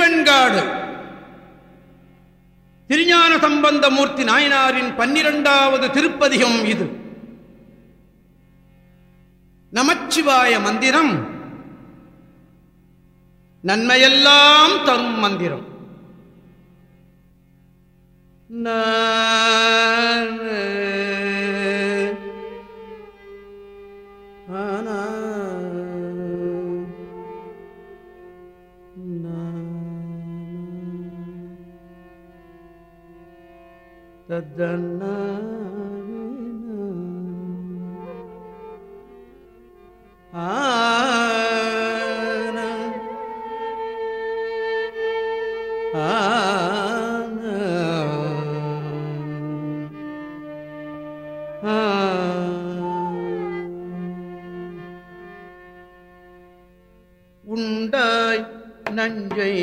திருவெண்காடு திருஞான சம்பந்தமூர்த்தி நாயனாரின் பன்னிரண்டாவது திருப்பதிகம் இது. நமச்சிவாய மந்திரம். நன்மையெல்லாம் தரும் மந்திரம். தத்தன்ன உண்டாய் நஞ்சை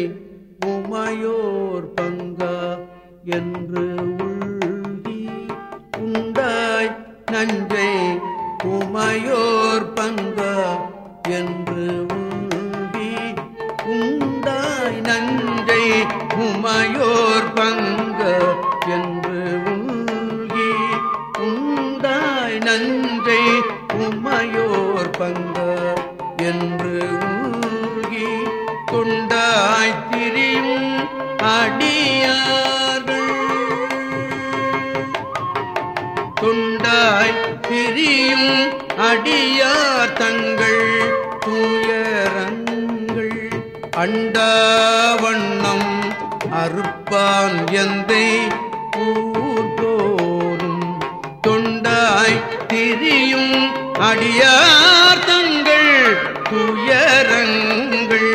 உண்டாய் நஞ்சை உமையோர் பங்க என்று உள்கி உண்டாய் நஞ்சை உமையோர் பங்க என்று உள்கி கொண்டாய் திரியும் அடியார்கள். கொண்டாய் திரியும் அடியார் தங்கள் தூய அண்டாவண்ணம் அறுப்பான் எந்தை ஊர்தோறும் தொண்டாய் திரியும் அடியார் தங்கள் துயரங்கள்.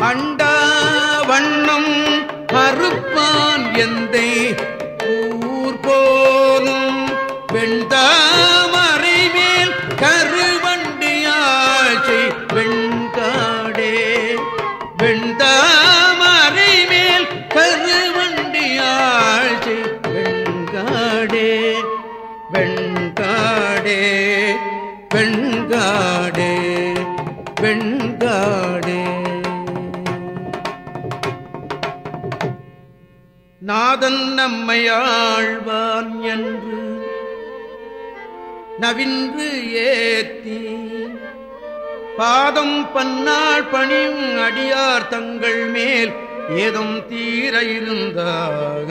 அண்டா வண்ணம் அறுப்பான் எந்தை நாதன் நம்மையாழ்வான் என்று நவின்று ஏத்தி பாதம் பன்னாள் பணியும் அடியார் தங்கள் மேல் ஏதும் தீர இருந்தாக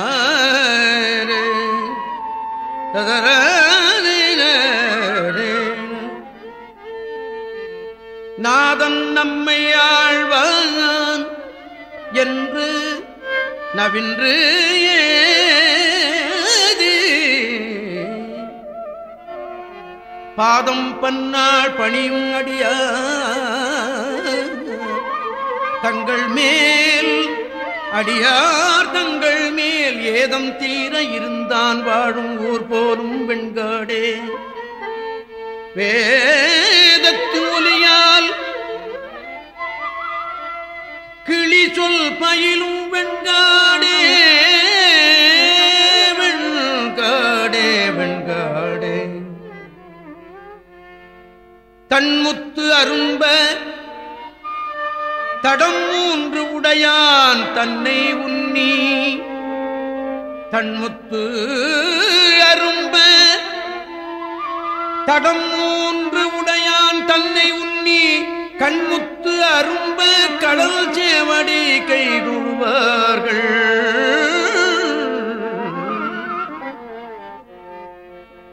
ஆரே நாதன் நம்மை ஆழ்வான் நவின்று ஏதி? பாதம் பன்னாள் பணியும் அடிய தங்கள் மேல் அடியார் தங்கள் மேல் ஏதம் தீர இருந்தான் வாழும் ஊர் போலும் வெண்காடே. வேதத்து ஒலியால் கிளி சொல் பயிலும் வெண்காடு தன்முத்து அரும்ப தடம் மூன்று உடையான் தன்னை உன்னி தன்முத்து அரும்ப தடம் மூன்று உடையான் தன்னை உன்னி கண்முத்து அரும்ப கடல் சேவடி கைதுவார்கள்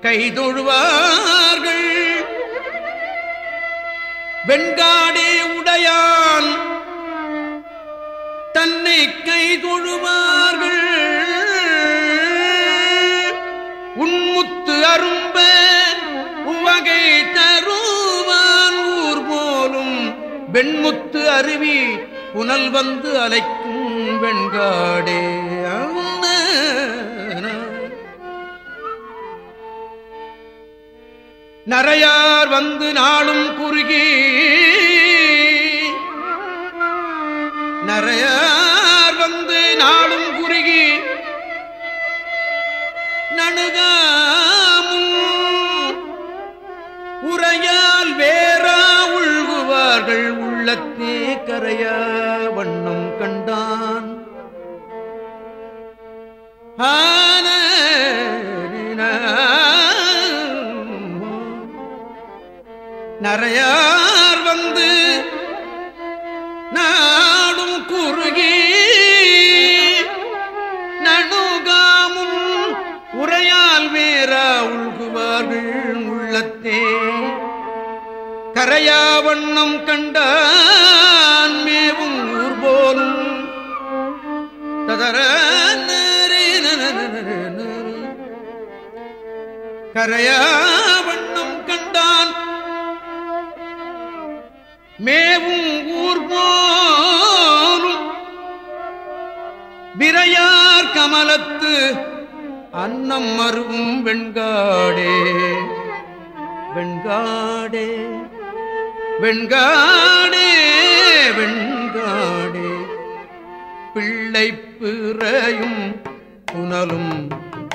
கைதொழுவார்கள். வெண்காடே உடையான். தன்னை கைதொழுவார்கள் உன்முத்து அரும்ப உவகை தருவான். ஊர் போலும் வெண்முத்து அருவி புனல் வந்து அலைக்கும் வெண்காடே. நரையார் வந்து நாளும் குறுகி. நரையார் வந்து நாளும் குறுகி. நணுகாமும் உரையால் வேறா உள்குவார்கள் உள்ளத்தே கரைய வண்ணம் கண்டான். ஆ நரையார் வந்து நாடும் குறுகி நணுகாமும் உரையால் வேறா உள்குவார்கள் உள்ளத்தே. கரையாவண்ணம் கண்டான் மேவும் ஊர் போலும் ததர கரையாவண்ணம் மேவும் ஊர் போலும் விரையார் கமலத்து அன்னம் மருவும் வெண்காடே. வெண்காடே வெண்காடே வெண்காடே. பிள்ளை பிறையும் புனலும்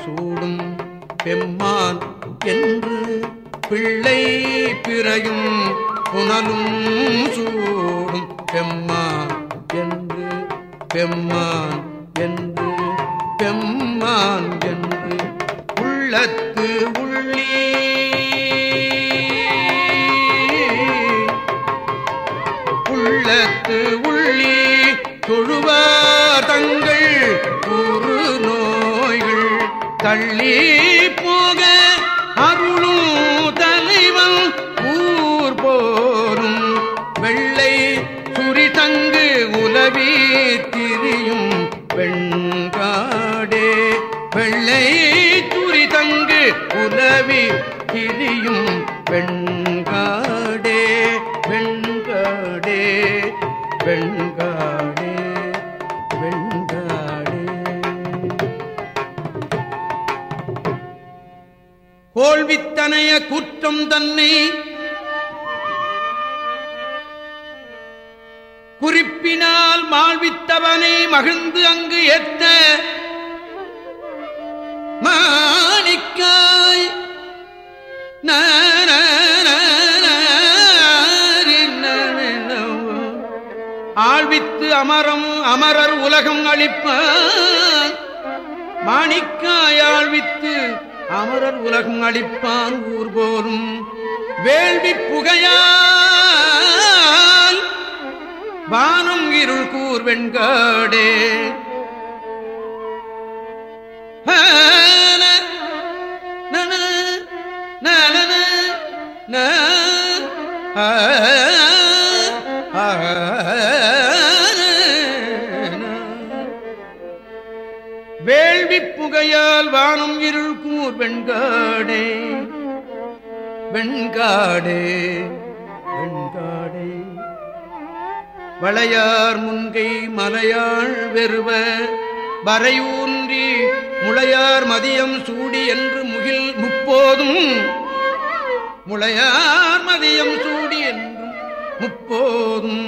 சூடும் பெம்மான் என்று பிள்ளை பிறையும் புனலும் சூடும் பெம்மான் என்று பெம்மான் என்று பெம்மான் என்று உள்ளத்து உள்ளி. உள்ளத்து உள்ளி தொழுவார் தங்கள் குறு நோய்கள் தள்ளி சுரி தங்கு உலவி திரியும் வெண்காடே. வெள்ளை சுரி தங்கு உலவி திரியும் வெண்காடே. வெண்காடே வெண்காடே வெண்காடே. கோள்வித்தனைய குற்றம் தன்னை செப்பினால் மாழ்வித்தவனை மகிழ்ந்து அங்கு எத்த மாணிக்காய். ஆழ்வித்து அமரம் அமரர் உலகம் அளிப்ப மாணிக்காய் ஆழ்வித்து அமரர் உலகம் அளிப்பான் ஊர் வேள்வி புகையால் வானும் இருள் கூர் வெண்காடே. வேள்வி புகையால் வானம் இருள் கூர் வெண்காடே. வெண்காடே. வளையார் முன்கை மலையாள் வெறுவ வரையூன்றி முளையார் மதியம் சூடி என்று முகில் முப்போதும் முளையார் மதியம் சூடி என்றும் முப்போதும்.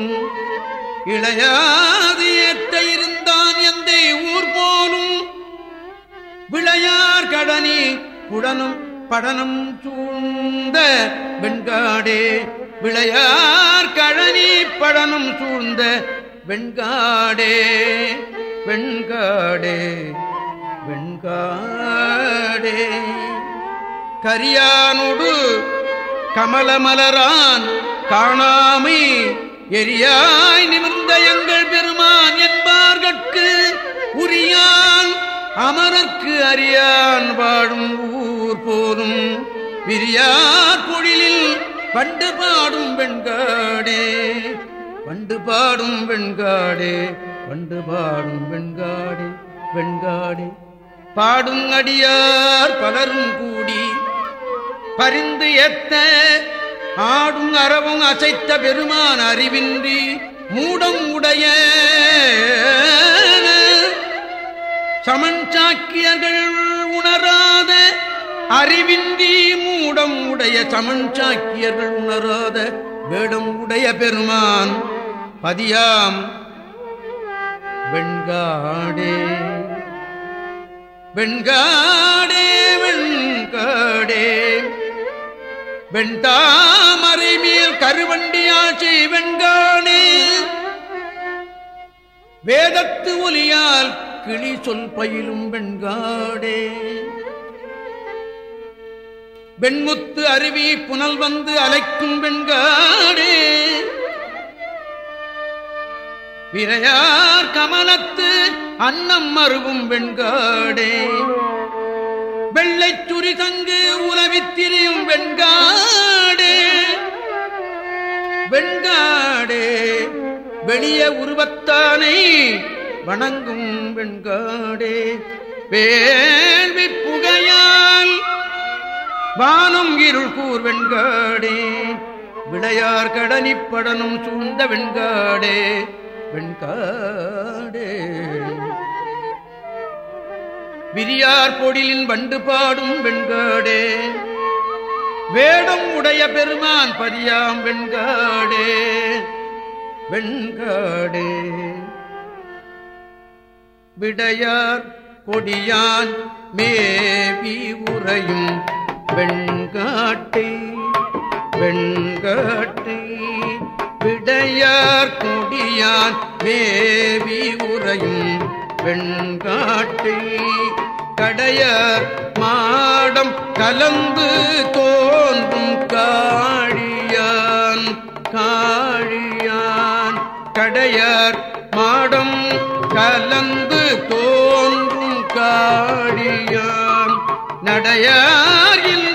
இளையாது ஏற்ற இருந்தான் எந்த ஊர் போலும் விளையார் கடனி உடனும் படனம் சூழ்ந்த வெண்காடே விளையார் கழனி பழனும் சூழ்ந்த வெண்காடே வெண்காடே வெண்காடே. கரியானொடு கமலமலரான் காணாமை எரியாய் நிமிர்ந்த எங்கள் பெருமான் என்பார்கட்கு உரியான் அமரர்க்கு அறியான் வாழும் ஊர் போலும் பிரியார் பொழிலில் பண்டு பாடும் வெண்காடே பண்டு பாடும் வெண்காடே பண்டு பாடும் வெண்காடே வெண்காடே. பாடும் அடியார் பலரும் கூடி பரிந்து எத்த ஆடும் அறவும் அசைத்த பெருமான் அறிவின்றி மூடம் உடைய சமன் சாக்கியர்கள் உணராத அறிவிந்தி மூடம் உடைய சமன் சாக்கியர்கள் உணராத வேடம் உடைய பெருமான். பதியாம். வெண்காடே. வெண்காடே வெண்காடே. வெண்தாமரை மேல் கருவண்டி ஆட்சி வெண்காடே. வேதத்து ஒலியால் கிளி சொல் பயிலும் வெண்காடே. வெண்முத்து அருவி புனல் வந்து அலைக்கும் வெண்காடே. விரையார் கமலத்து அன்னம் மறுவும் வெண்காடே. வெள்ளைச் சுரி தங்கு உலவித்திரியும் வெண்காடே. வெண்காடே வெளிய உருவத்தானை வணங்கும் வெண்காடே. வேள்வி புகையால் வானும் இருள் கூர் வெண்காடே. விளையார் கடனிப்படனும் சூழ்ந்த வெண்காடே. வெண்காடே. விரியார் பொடிலின் வண்டு பாடும் வெண்காடே. வேடம் உடைய பெருமான் பதியாம் வெண்காடே. வெண்காடே. விடையார் கொடியான் மேவி உறையும் வெண்காட்டை வெண்காட்டை விடையார் கொடியான் மேவி உறையும். வெண்காட்டை கடையார் மாடம் கலந்து தோன்றும் காழியான் காழியான். கடையார் மாடம் கலந்து தோன்றும் காழியான். நடையாரில்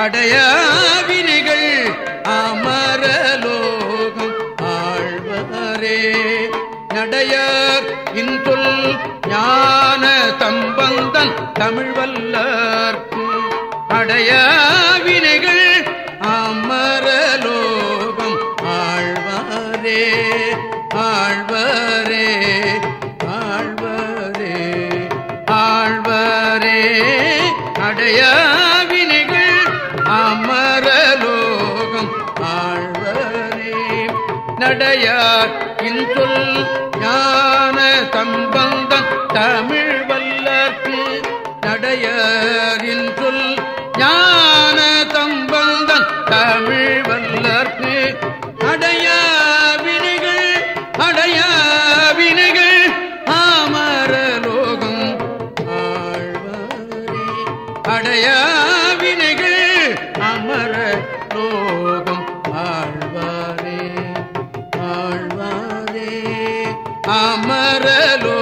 அடையா வினைகள் அமரலோகம் ஆழ்வரே. நடையார் இன்சொல் ஞான தம்பந்தன் தமிழ் வல்லார்க்கு அடைய அமரலோ